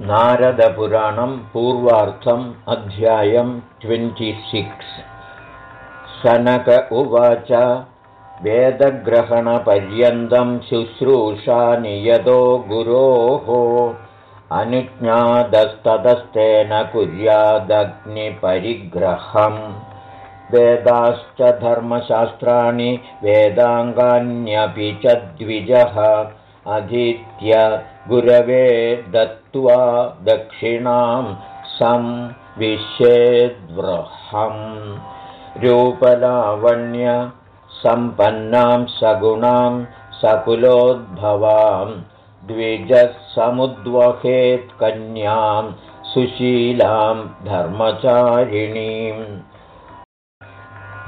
नारदपुराणं पूर्वार्थम् अध्यायं ट्वेण्टिसिक्स् सनक उवाच वेदग्रहणपर्यन्तं शुश्रूषानियतो गुरोः। अनुज्ञातस्ततस्तेन कुर्यादग्निपरिग्रहम्। वेदाश्च धर्मशास्त्राणि वेदाङ्गान्यपि च द्विजः। अधीत्य गुरवे दत्त्वा दक्षिणां संविशेद्वृहम् रूपलावण्यसम्पन्नां सगुणां सकुलोद्भवां। द्विजः समुद्वहेत्कन्यां सुशीलां धर्मचारिणीम्।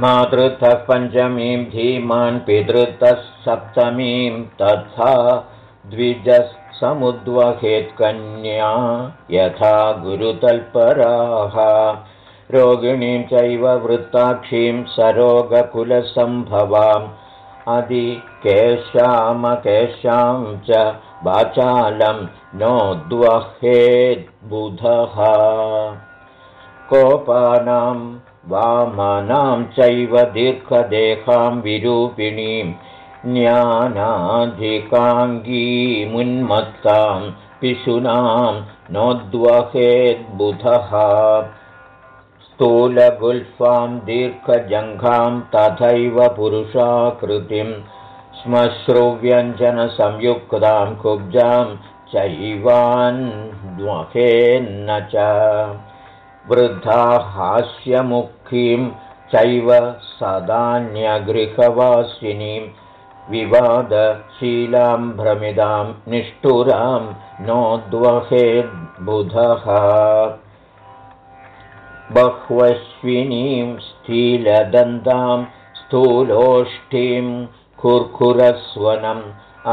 मातृतः पञ्चमीं धीमान् पितृतः सप्तमीं तथा द्विजः समुद्वहेत्कन्या यथा गुरुतल्पराः। रोगिणीं चैव वृत्ताक्षीं सरोगकुलसम्भवाम्। अधिकेशामकेशां च वाचालं नोद्वहेद्बुधः कोपानां वामानां चैव दीर्घदेहां विरूपिणीं ज्ञानाधिकाङ्गीमुन्मत्तां पिशुनां नोद्वहेद्बुधः। स्थूलगुल्फां दीर्घजङ्घां तथैव पुरुषाकृतिं श्मश्रुव्यञ्जनसंयुक्तां कुब्जां चैवान्वहेन्न च। वृद्धा हास्यमुखीं चैव सदान्यगृहवासिनीं विवादशीलां भ्रमिदां निष्ठुरां नोद्वहेद्बुधः बह्वश्विनीं स्थीलदन्तां स्थूलोष्ठीं खुर्खुरस्वनम्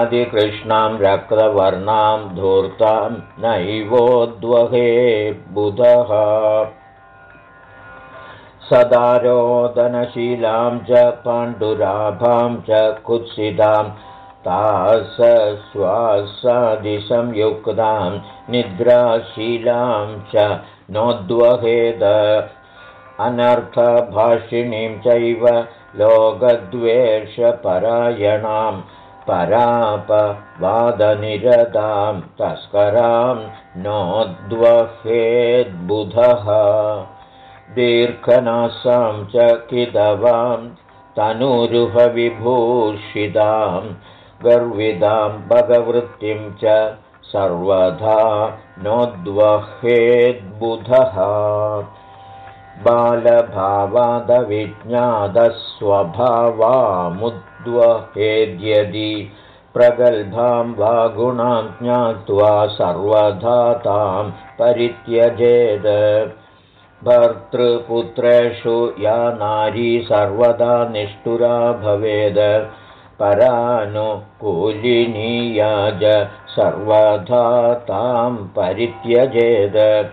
अधिकृष्णां रक्तवर्णां धूर्तां नैवोद्वहे बुधः सदारोदनशीलां च पाण्डुराभां च कुत्सितां तासश्वासादिसंयुक्तां निद्राशीलां च नोद्वहेद अनर्थभाषिणीं चैव लोकद्वेषपरायणां परापवादनिरतां तस्करां नोद्वहेद्बुधः दीर्घनासां च किदवां तनुरुहविभूषितां गर्विदां भगवृत्तिं च सर्वधा नोद्वहेद्बुधः। बालभावादविज्ञातस्वभावामुद्वहेद्यदि प्रगल्भां वा गुणां ज्ञात्वा सर्वधा तां परित्यजेद भर्तृपुत्रेषु या नारी सर्वदा निष्ठुरा भवेद। परानुकूलिनीयाज सर्वधा तां परित्यजेद।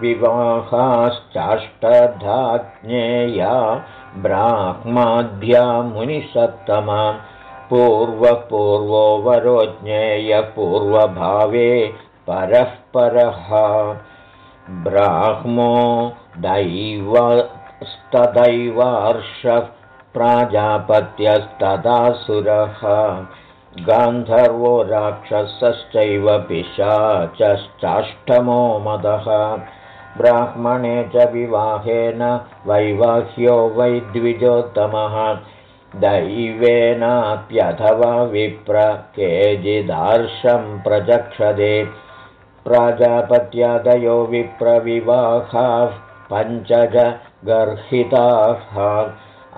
विवाहाश्चाष्टधाज्ञेया ब्राह्माध्या मुनिसत्तमा। पूर्वपूर्वो वरो ज्ञेयपूर्वभावे परः परः ब्राह्मो दैवस्तदैवार्षः प्राजापत्यस्तदासुरः। गान्धर्वो राक्षसश्चैव पिशाचश्चाष्टमो मदः। ब्राह्मणे च विवाहेन वैवाह्यो वै द्विजोत्तमः दैवेनाप्यथवा विप्र केचिदार्षं प्रचक्षदे प्राजापत्यादयो विप्रविवाहाः पञ्चज गर्हिताः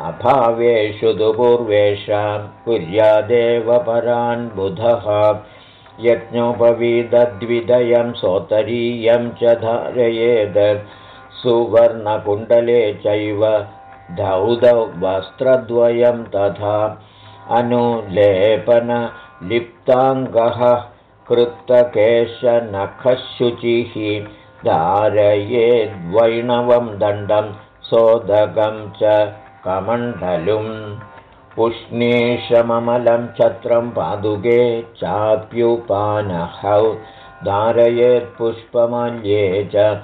अभावेषु तु पूर्वेषां कुर्यादेव परान् बुधः। यज्ञोपवीदद्विदयं सोत्तरीयं च धारयेद्। सुवर्णकुण्डले चैव धौधवस्त्रद्वयं तथा। अनुलेपनलिप्ताङ्गः कृत्तकेशनखशुचिः धारयेद्वैणवं दण्डं सोदकं च कमण्डलुम् उष्णीषममलं छत्रं पादुके चाप्युपानहौ। धारयेत्पुष्पमाल्ये च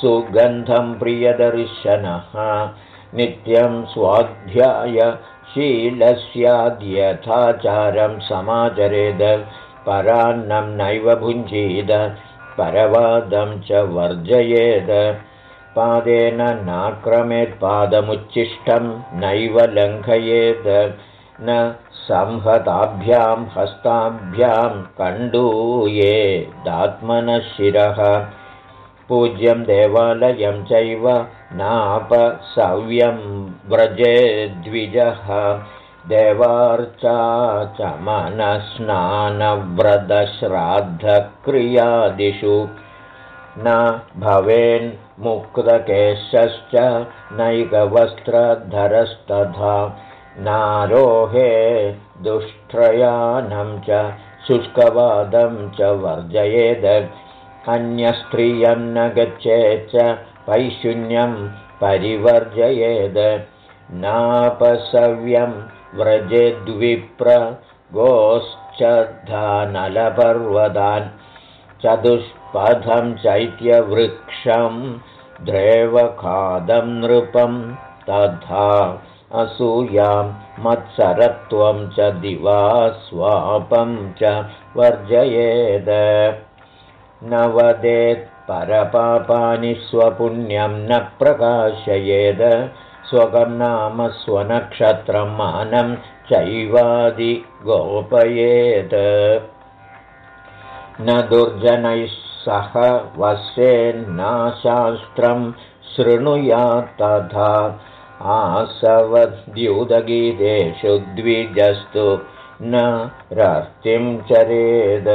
सुगन्धं प्रियदर्शनः। नित्यं स्वाध्यायशीलस्याद्यथाचारं समाचरेद परान्नं नैव भुञ्जीद परवादं च वर्जयेद। पादेन नाक्रमेत्पादमुच्छिष्टं नैव लङ्घयेत् न संहताभ्यां हस्ताभ्यां कण्डूये दात्मनः शिरः पूज्यं देवालयं चैव नापसव्यं व्रजेद्विजः देवार्चा च मनस्नानव्रतश्राद्धक्रियादिषु। न भवेन्मुक्तकेशश्च नैकवस्त्रधरस्तथा नारोहे दुष्ट्रयानं च शुष्कवादं च वर्जयेद। अन्यस्त्रियं न गच्छेच्च पैशून्यं परिवर्जयेद। नापसव्यं व्रजेद्विप्र गोश्चनलपर्वतान् चतुष्पथं चैत्यवृक्षं द्रेवखादं नृपं तथा असूयां मत्सरत्वं च दिवा स्वापं च वर्जयेद। न वदेत् परपापानि स्वपुण्यं न प्रकाशयेद स्वगं नाम मानं चैवादिगोपयेत्। न दुर्जनैः सह वस्येन्नाशास्त्रं शृणुयात्तथा आसवद्युदगीतेषु द्विजस्तु न रर्तिं चरेद।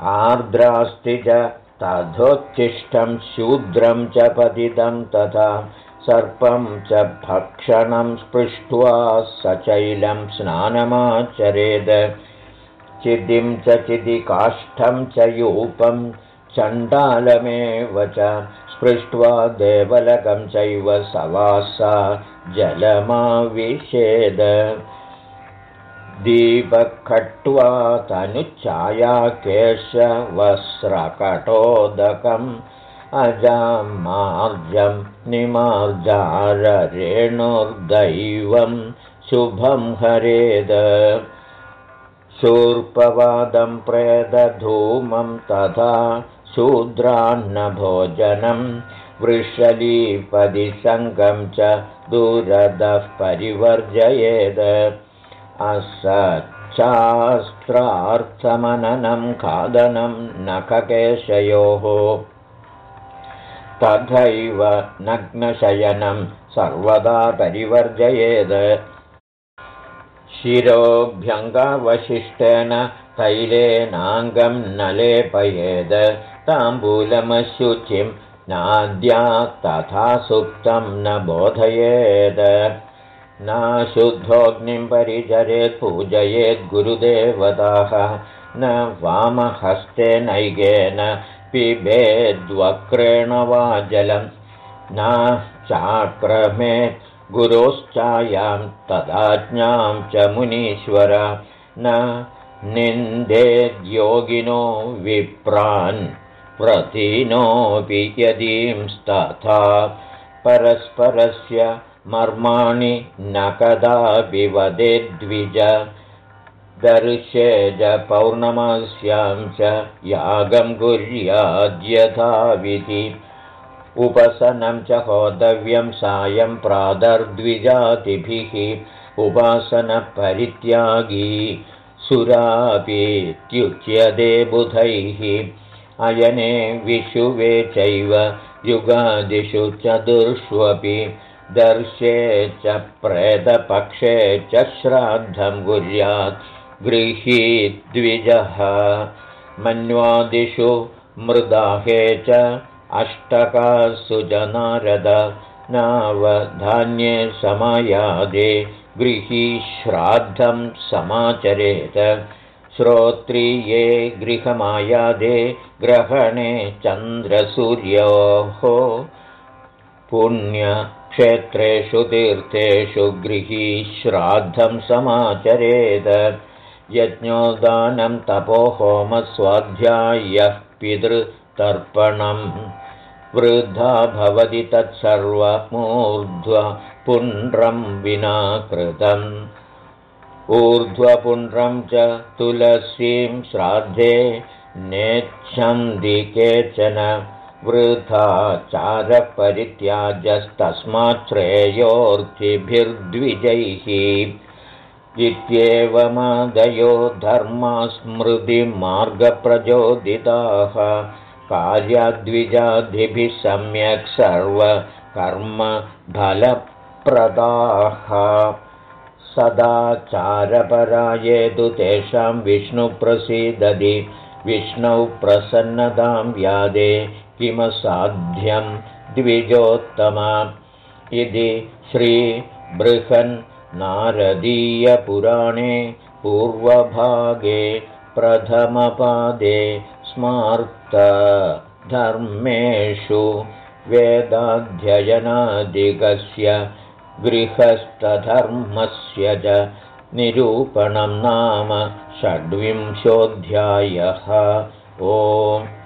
आर्द्रास्ति च तथोत्तिष्ठं शूद्रं च पतितं तथा सर्पं च भक्षणं स्पृष्ट्वा सचैलं स्नानमाचरेद। चिदिं च चिदिकाष्ठं च यूपं चण्डालमेव च स्पृष्ट्वा देवलकं चैव सवासा जलमाविषेद। दीपखट्वा तनुच्छाया केशवस्रकटोदकम् अजामार्जं निमार्जाररेणुर्दैवं शुभं हरेद। शूर्पवादं प्रेदधूमं तथा शूद्रान्नभोजनं वृषलीपदिसङ्गं च दूरदः परिवर्जयेद। असच्छास्त्रार्थमननं खादनं नखकेशयोः तथैव नग्नशयनं सर्वदा परिवर्जयेद। शिरोभ्यङ्गावशिष्टेन तैलेनाङ्गं न लेपयेद ताम्बूलमशुचिं नाद्या तथा सुप्तं न बोधयेद। शुद्धोऽग्निं परिचरेत् पूजयेद्गुरुदेवताः न वामहस्तेनैकेन पिबेद्वक्रेण वा जलं न चाक्रमेत् गुरोश्चायां तदाज्ञां च मुनीश्वर। न निन्देद्योगिनो विप्रान् प्रतीनोऽपि यदींस्तथा परस्परस्य मर्माणि न कदापि वदेद्विज दर्शेज पौर्णमास्यां च यागं कुर्याद्यथाविधि। उपसनं च होतव्यं सायं प्रादर्द्विजातिभिः। उपासनपरित्यागी सुरापीत्युच्यते बुधैः। अयने विशुवे चैव युगादिषु चतुर्ष्वपि। दर्शे च प्रेतपक्षे च श्राद्धं कुर्यात् गृहीद्विजः मन्वादिषु मृदाहे च अष्टकासु जनारद नावधान्ये समायादे गृही श्राद्धं समाचरेत। श्रोत्रिये गृहमायादे ग्रहणे चन्द्रसूर्योः। पुण्य क्षेत्रेषु तीर्थेषु गृही श्राद्धं समाचरेद यज्ञोदानं तपोहोमस्वाध्यायः पितृतर्पणम् वृद्धा भवति तत्सर्वमूर्ध्वपुण्ड्रं विना कृतम्। ऊर्ध्वपुण्ड्रं च तुलसीं श्राद्धे नेच्छन्ति केचन वृथा चारपरित्याजस्तस्मात् इत्येवमादयो धर्मास्मृतिमार्गप्रचोदिताः। कार्याद्विजाधिभिः सम्यक् सर्वकर्मफलप्रदाः। सदाचारपराये तु तेषां विष्णुप्रसीदति विष्णौ प्रसन्नतां व्यादे किमसाध्यं द्विजोत्तमा। इति श्रीबृहन्नारदीयपुराणे पूर्वभागे प्रथमपादे स्मार्तधर्मेषु वेदाध्ययनादिगस्य गृहस्थधर्मस्य च निरूपणं नाम षड्विंशोऽध्यायः। ओम्